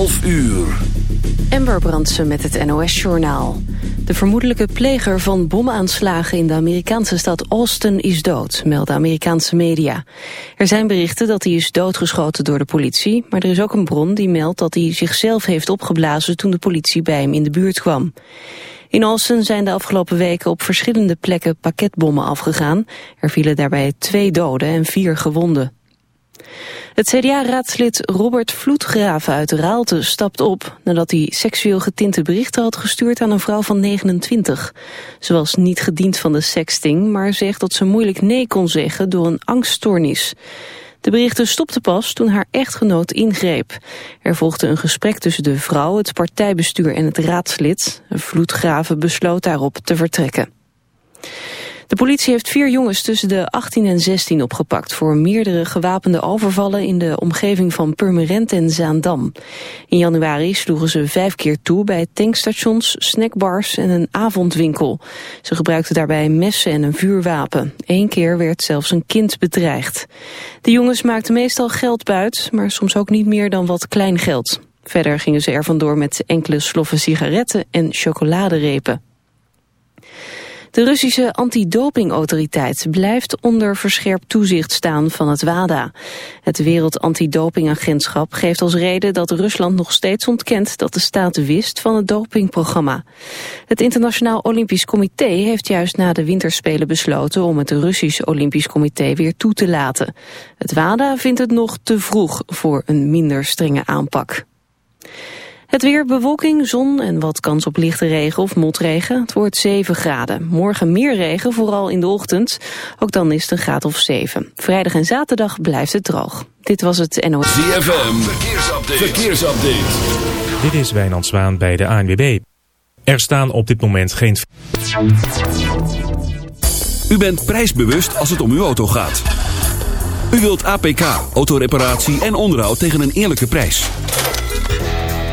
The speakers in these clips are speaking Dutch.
11 uur. Ember Brandsen met het NOS-journaal. De vermoedelijke pleger van bomaanslagen in de Amerikaanse stad Austin is dood, melden Amerikaanse media. Er zijn berichten dat hij is doodgeschoten door de politie, maar er is ook een bron die meldt dat hij zichzelf heeft opgeblazen toen de politie bij hem in de buurt kwam. In Austin zijn de afgelopen weken op verschillende plekken pakketbommen afgegaan. Er vielen daarbij twee doden en vier gewonden. Het CDA-raadslid Robert Vloedgraven uit Raalte stapt op... nadat hij seksueel getinte berichten had gestuurd aan een vrouw van 29. Ze was niet gediend van de sexting, maar zegt dat ze moeilijk nee kon zeggen door een angststoornis. De berichten stopten pas toen haar echtgenoot ingreep. Er volgde een gesprek tussen de vrouw, het partijbestuur en het raadslid. Vloedgraven besloot daarop te vertrekken. De politie heeft vier jongens tussen de 18 en 16 opgepakt... voor meerdere gewapende overvallen in de omgeving van Purmerend en Zaandam. In januari sloegen ze vijf keer toe bij tankstations, snackbars en een avondwinkel. Ze gebruikten daarbij messen en een vuurwapen. Eén keer werd zelfs een kind bedreigd. De jongens maakten meestal geld buit, maar soms ook niet meer dan wat klein geld. Verder gingen ze er vandoor met enkele sloffen sigaretten en chocoladerepen. De Russische antidopingautoriteit blijft onder verscherpt toezicht staan van het WADA. Het Wereld Antidopingagentschap geeft als reden dat Rusland nog steeds ontkent dat de staat wist van het dopingprogramma. Het Internationaal Olympisch Comité heeft juist na de winterspelen besloten om het Russisch Olympisch Comité weer toe te laten. Het WADA vindt het nog te vroeg voor een minder strenge aanpak. Het weer, bewolking, zon en wat kans op lichte regen of motregen. Het wordt 7 graden. Morgen meer regen, vooral in de ochtend. Ook dan is het een graad of 7. Vrijdag en zaterdag blijft het droog. Dit was het NOS. ZFM, verkeersupdate. verkeersupdate. Dit is Wijnand Zwaan bij de ANWB. Er staan op dit moment geen... U bent prijsbewust als het om uw auto gaat. U wilt APK, autoreparatie en onderhoud tegen een eerlijke prijs.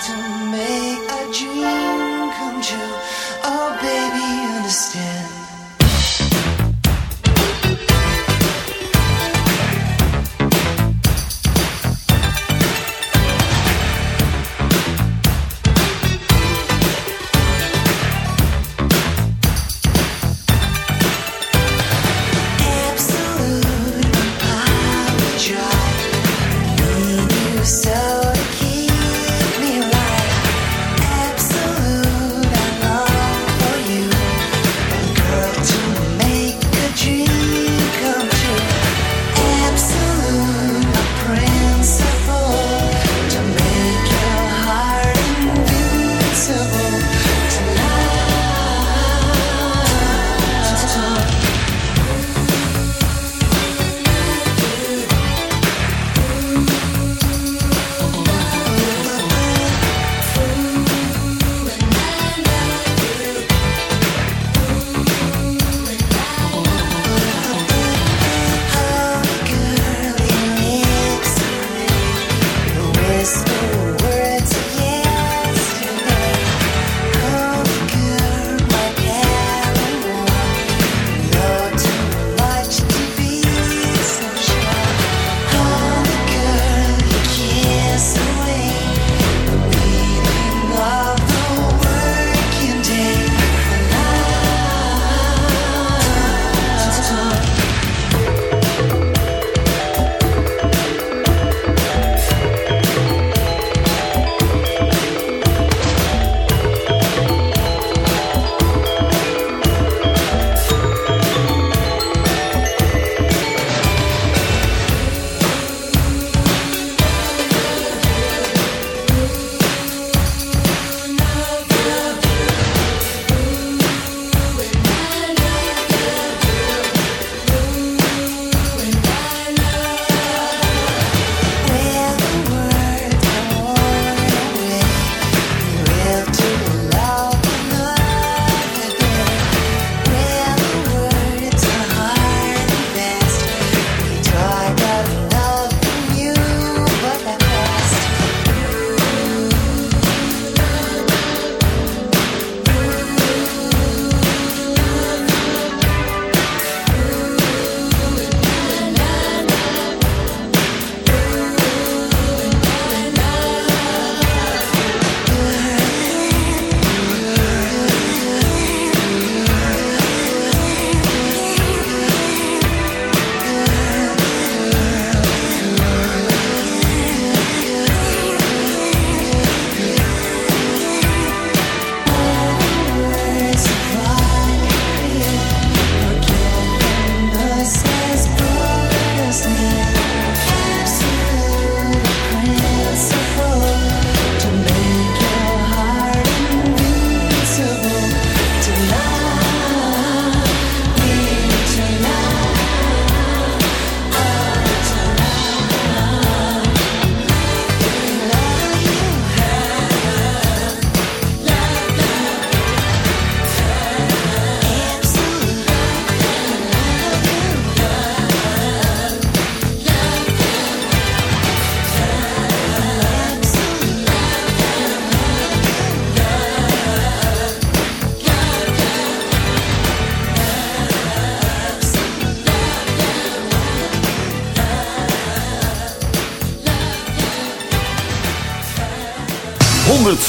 To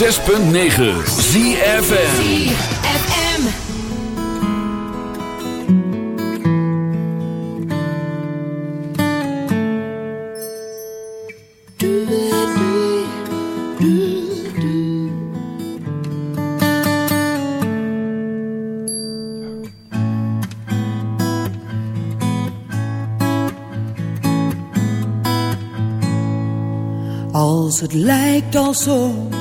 106.9 Als het lijkt alsof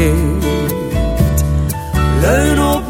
leeft. Leun op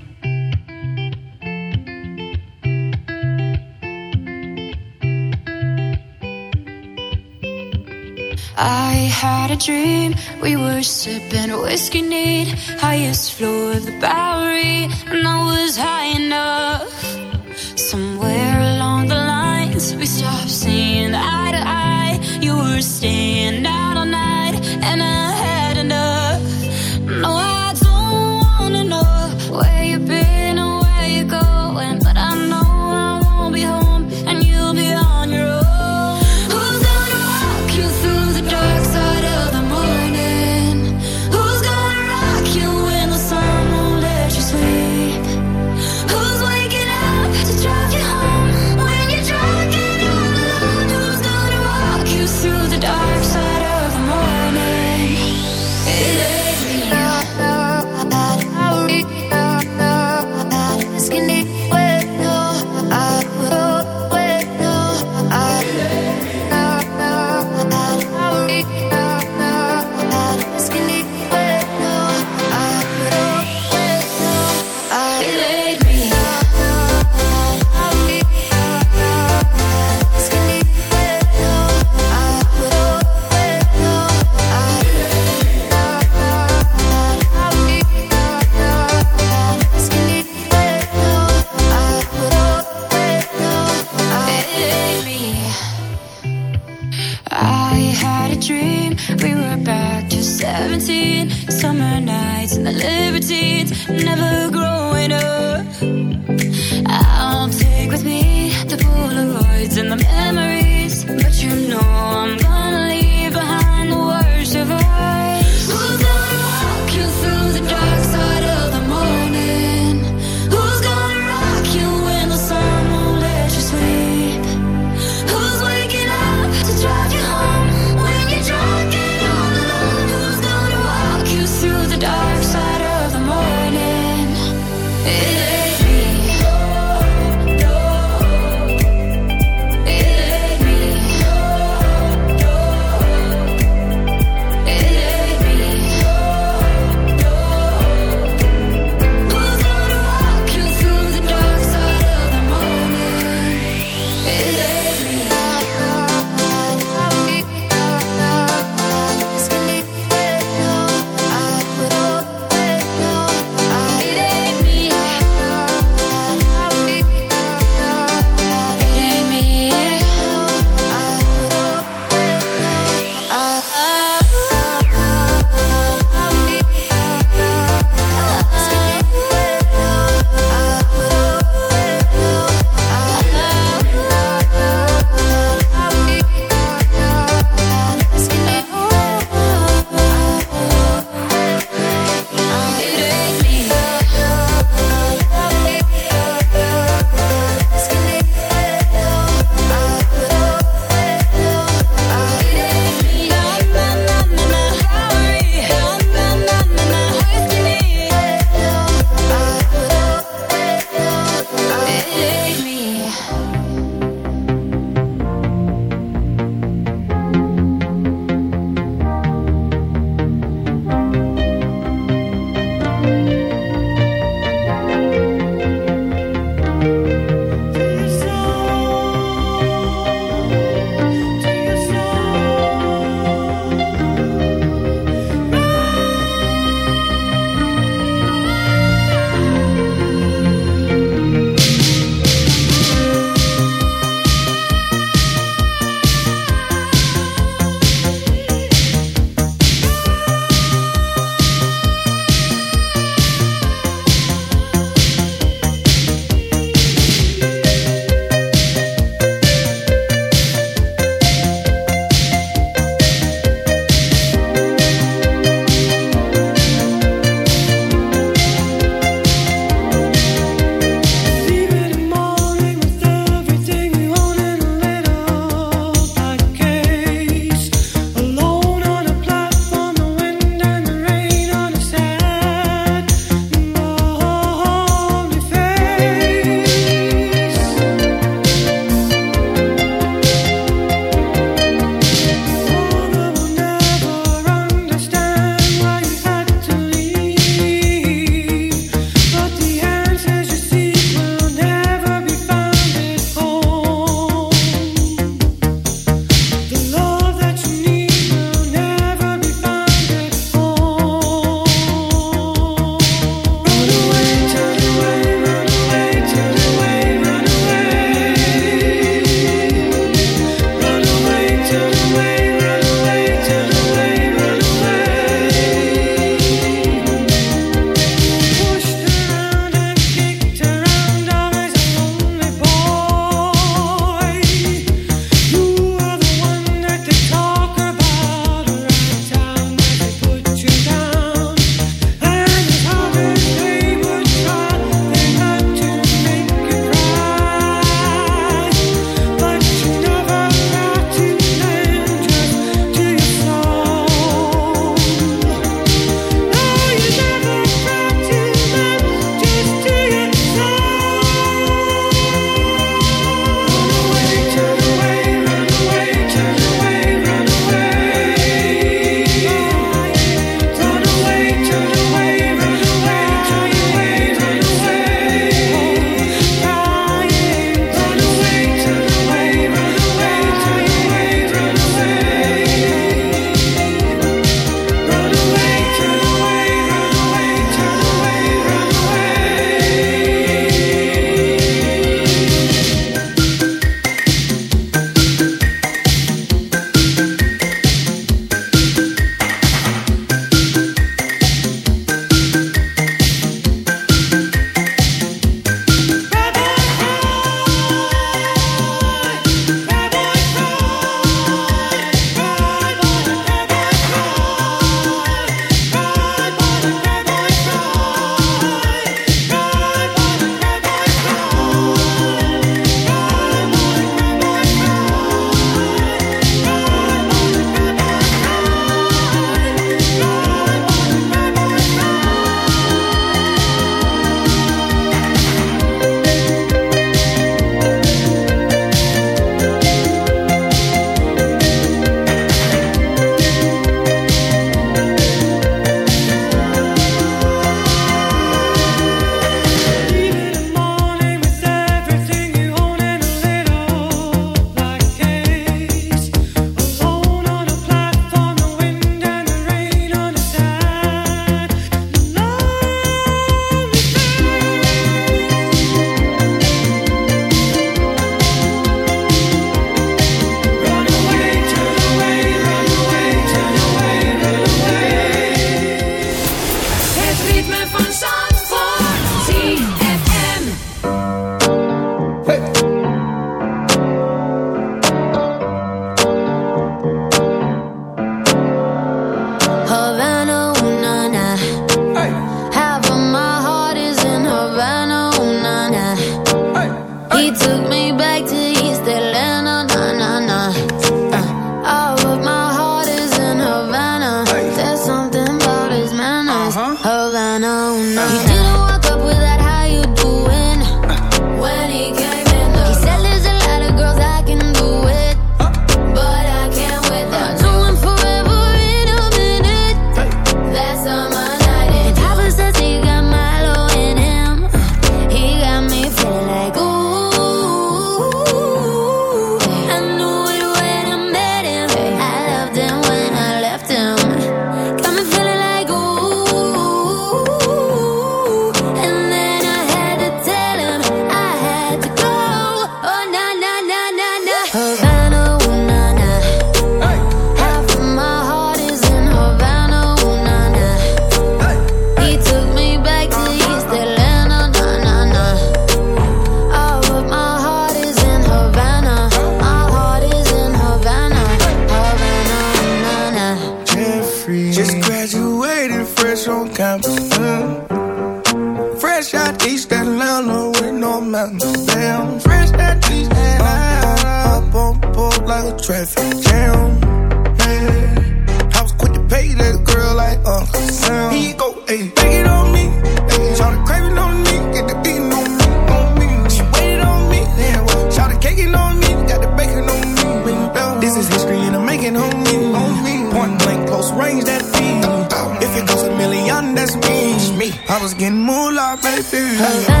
I was getting moolah, baby.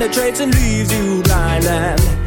Penetrates and leaves you blind and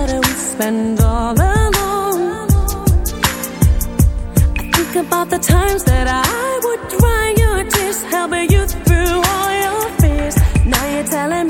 That we spend all alone. I think about the times that I would dry your tears, helping you through all your fears. Now you're telling me.